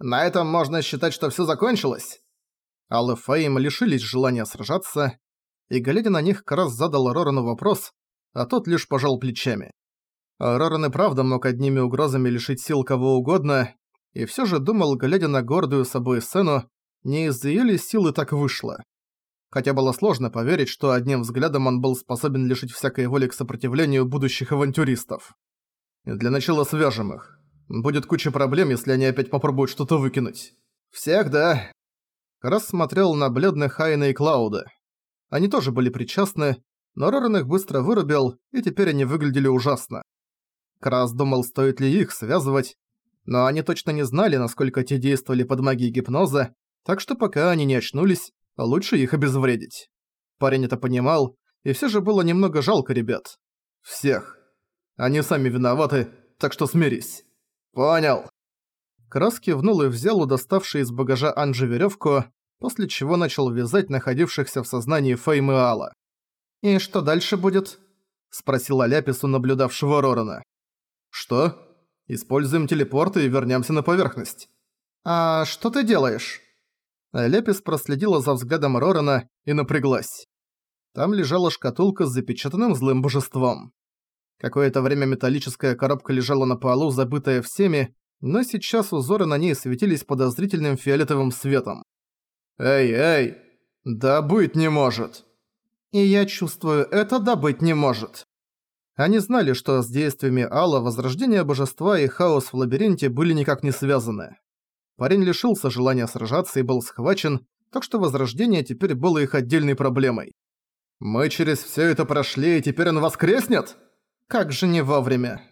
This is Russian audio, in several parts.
На этом можно считать, что всё закончилось?» Алла Фейм лишились желания сражаться, и, глядя на них, Крас задал Рорану вопрос, а тот лишь пожал плечами. Роран и правда мог одними угрозами лишить сил кого угодно, и всё же думал, глядя на гордую собой сцену, не из-за её ли силы так вышло. Хотя было сложно поверить, что одним взглядом он был способен лишить всякой воли к сопротивлению будущих авантюристов. Для начала свяжем их. Будет куча проблем, если они опять попробуют что-то выкинуть. Всех, да. Крас смотрел на бледных Хайна и Клауда. Они тоже были причастны, но Роран их быстро вырубил, и теперь они выглядели ужасно. Крас думал, стоит ли их связывать, но они точно не знали, насколько те действовали под магией гипноза, так что пока они не очнулись, лучше их обезвредить. Парень это понимал, и все же было немного жалко ребят. Всех. Они сами виноваты, так что смирись. Понял. Крас кивнул и взял у доставшей из багажа Анжи веревку, после чего начал вязать находившихся в сознании Фейм и Алла. «И что дальше будет?» – спросила Ляпису, наблюдавшего Рорана. «Что? Используем телепорты и вернемся на поверхность». «А что ты делаешь?» Ляпис проследила за взглядом Рорана и напряглась. Там лежала шкатулка с запечатанным злым божеством. Какое-то время металлическая коробка лежала на полу, забытая всеми, но сейчас узоры на ней светились подозрительным фиолетовым светом. «Эй, эй! Да быть не может!» «И я чувствую, это да быть не может!» Они знали, что с действиями Алла возрождение божества и хаос в лабиринте были никак не связаны. Парень лишился желания сражаться и был схвачен, так что возрождение теперь было их отдельной проблемой. «Мы через всё это прошли, и теперь он воскреснет?» Как же не вовремя.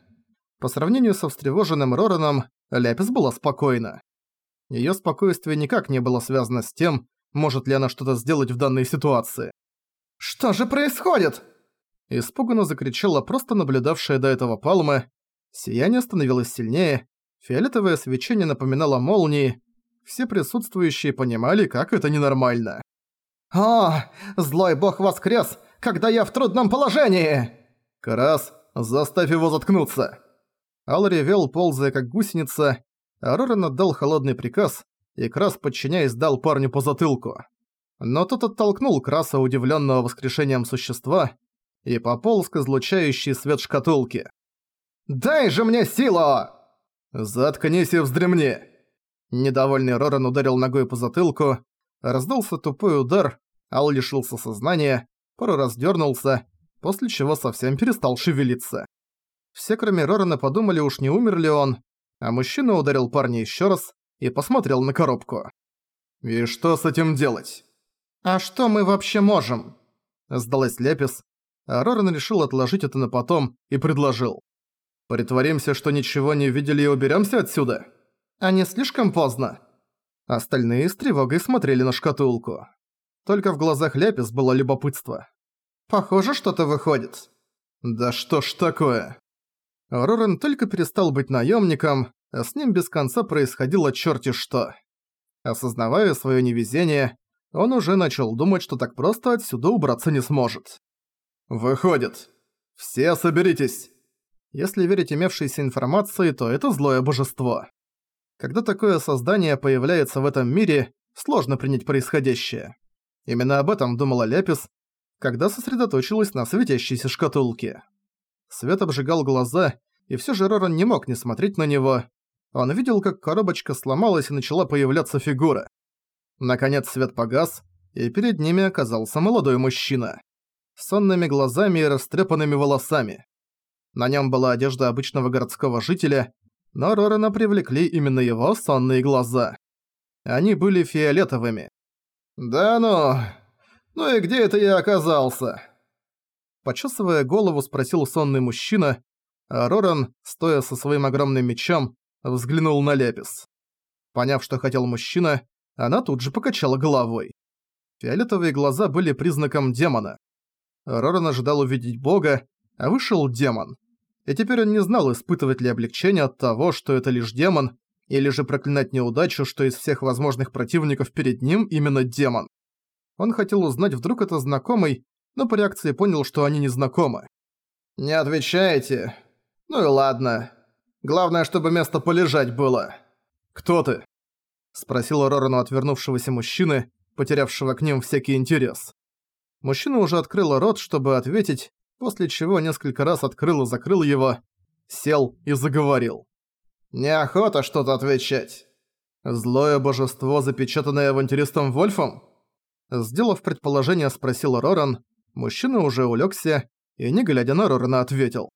По сравнению со встревоженным Рораном, Ляпис была спокойна. Её спокойствие никак не было связано с тем, может ли она что-то сделать в данной ситуации. «Что же происходит?» Испуганно закричала просто наблюдавшая до этого Палма. Сияние становилось сильнее, фиолетовое свечение напоминало молнии. Все присутствующие понимали, как это ненормально. «О, злой бог воскрес, когда я в трудном положении!» «Карас, заставь его заткнуться!» Ал ревел, ползая как гусеница, а Роран отдал холодный приказ, и Крас, подчиняясь, дал парню по затылку. Но тот оттолкнул Краса, удивленного воскрешением существа, и пополз к излучающей свет шкатулки. «Дай же мне силу!» «Заткнись и вздремни!» Недовольный Роран ударил ногой по затылку, раздался тупой удар, Ал лишился сознания, пару раз дернулся, после чего совсем перестал шевелиться. Все кроме Рорана подумали, уж не умер ли он, а мужчина ударил парня еще раз и посмотрел на коробку. «И что с этим делать?» «А что мы вообще можем?» Сдалась Лепис, а Роран решил отложить это на потом и предложил. «Притворимся, что ничего не видели и уберемся отсюда?» «А не слишком поздно?» Остальные с тревогой смотрели на шкатулку. Только в глазах Ляпис было любопытство. «Похоже, что-то выходит». «Да что ж такое?» Рорен только перестал быть наемником, а с ним без конца происходило черти что. Осознавая свое невезение, он уже начал думать, что так просто отсюда убраться не сможет. «Выходит. Все соберитесь!» Если верить имевшейся информации, то это злое божество. Когда такое создание появляется в этом мире, сложно принять происходящее. Именно об этом думала Ляпис, когда сосредоточилась на светящейся шкатулке. Свет обжигал глаза, и все же Роран не мог не смотреть на него. Он видел, как коробочка сломалась и начала появляться фигура. Наконец свет погас, и перед ними оказался молодой мужчина. С сонными глазами и растрепанными волосами. На нем была одежда обычного городского жителя, но Рорана привлекли именно его сонные глаза. Они были фиолетовыми. «Да ну... Ну и где это я оказался?» Почесывая голову, спросил сонный мужчина, а Роран, стоя со своим огромным мечом, взглянул на Лепис. Поняв, что хотел мужчина, она тут же покачала головой. Фиолетовые глаза были признаком демона. Роран ожидал увидеть бога, а вышел демон. И теперь он не знал, испытывать ли облегчение от того, что это лишь демон, или же проклинать неудачу, что из всех возможных противников перед ним именно демон. Он хотел узнать, вдруг это знакомый, но по реакции понял, что они не знакомы. «Не отвечаете? Ну и ладно. Главное, чтобы место полежать было. Кто ты?» Спросила Рорану отвернувшегося мужчины, потерявшего к ним всякий интерес. Мужчина уже открыл рот, чтобы ответить, после чего несколько раз открыл и закрыл его, сел и заговорил. «Неохота что-то отвечать. Злое божество, запечатанное авантюристом Вольфом?» Сделав предположение, спросил Роран. Мужчина уже улегся и, не глядя на Рорана, ответил.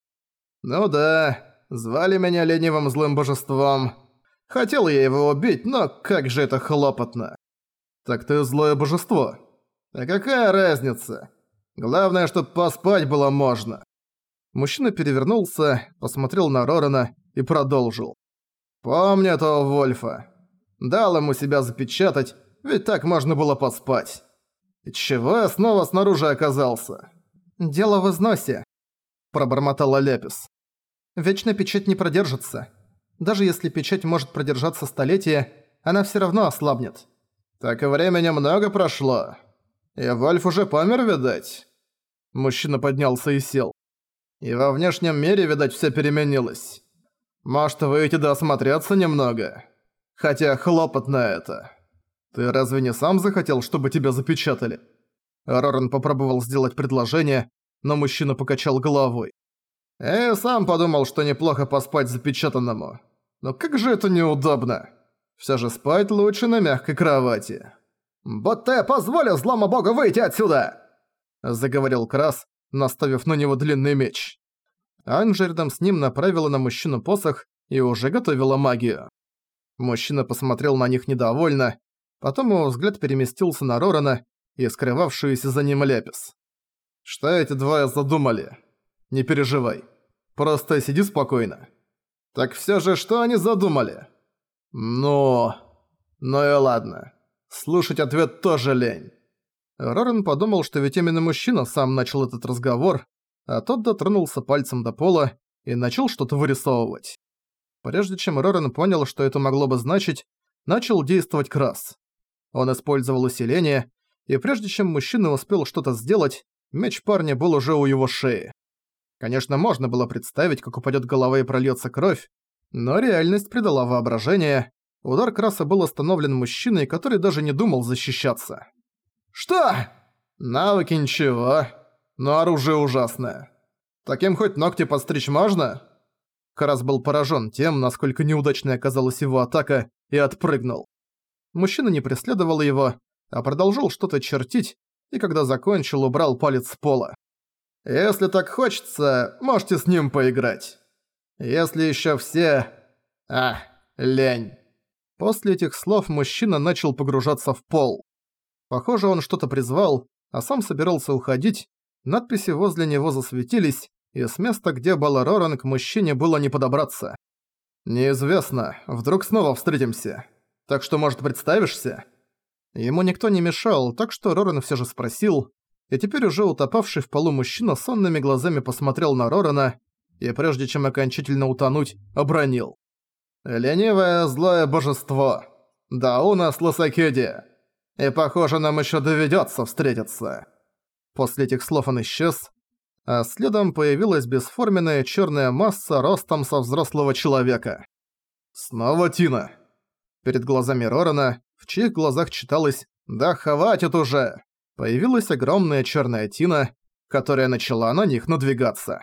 «Ну да, звали меня ленивым злым божеством. Хотел я его убить, но как же это хлопотно». «Так ты злое божество?» «А какая разница? Главное, чтобы поспать было можно». Мужчина перевернулся, посмотрел на Рорана и продолжил. «Помни этого Вольфа. Дал ему себя запечатать, ведь так можно было поспать. Чего я снова снаружи оказался?» «Дело в износе», – пробормотала Лепис. «Вечно печать не продержится. Даже если печать может продержаться столетия, она всё равно ослабнет». «Так и времени много прошло. И Вольф уже помер, видать?» Мужчина поднялся и сел. «И во внешнем мире, видать, всё переменилось. Может, выйти да осмотреться немного? Хотя хлопотно это. Ты разве не сам захотел, чтобы тебя запечатали?» Роран попробовал сделать предложение, но мужчина покачал головой. «Я сам подумал, что неплохо поспать запечатанному. Но как же это неудобно. Всё же спать лучше на мягкой кровати». «Ботте, позволил злому богу выйти отсюда!» Заговорил Крас, наставив на него длинный меч. Анжи рядом с ним направила на мужчину посох и уже готовила магию. Мужчина посмотрел на них недовольно, потом его взгляд переместился на Рорана и скрывавшуюся за ним Лепис. «Что эти двое задумали? Не переживай. Просто сиди спокойно». «Так всё же, что они задумали?» «Ну... Ну и ладно. Слушать ответ тоже лень». Роран подумал, что ведь именно мужчина сам начал этот разговор, а тот дотронулся пальцем до пола и начал что-то вырисовывать. Прежде чем Роран понял, что это могло бы значить, начал действовать Крас. Он использовал усиление, и прежде чем мужчина успел что-то сделать, меч парня был уже у его шеи. Конечно, можно было представить, как упадет голова и прольется кровь, но реальность придала воображение. Удар Краса был остановлен мужчиной, который даже не думал защищаться. «Что?» «Навыки ничего, но оружие ужасное. Таким хоть ногти подстричь можно?» Крас был поражен тем, насколько неудачной оказалась его атака, и отпрыгнул. Мужчина не преследовал его, а продолжил что-то чертить, и когда закончил, убрал палец с пола. «Если так хочется, можете с ним поиграть. Если еще все... А, лень». После этих слов мужчина начал погружаться в пол. Похоже, он что-то призвал, а сам собирался уходить. Надписи возле него засветились, и с места, где был Роран, к мужчине было не подобраться. «Неизвестно, вдруг снова встретимся. Так что, может, представишься?» Ему никто не мешал, так что Роран все же спросил, и теперь уже утопавший в полу мужчина сонными глазами посмотрел на Рорана и прежде чем окончательно утонуть, обронил. «Ленивое злое божество! Да у нас Лосакеди! И похоже, нам еще доведется встретиться!» После этих слов он исчез, а следом появилась бесформенная черная масса ростом со взрослого человека. «Снова Тина!» Перед глазами Рорана в чьих глазах читалось «Да хватит уже!» появилась огромная черная тина, которая начала на них надвигаться.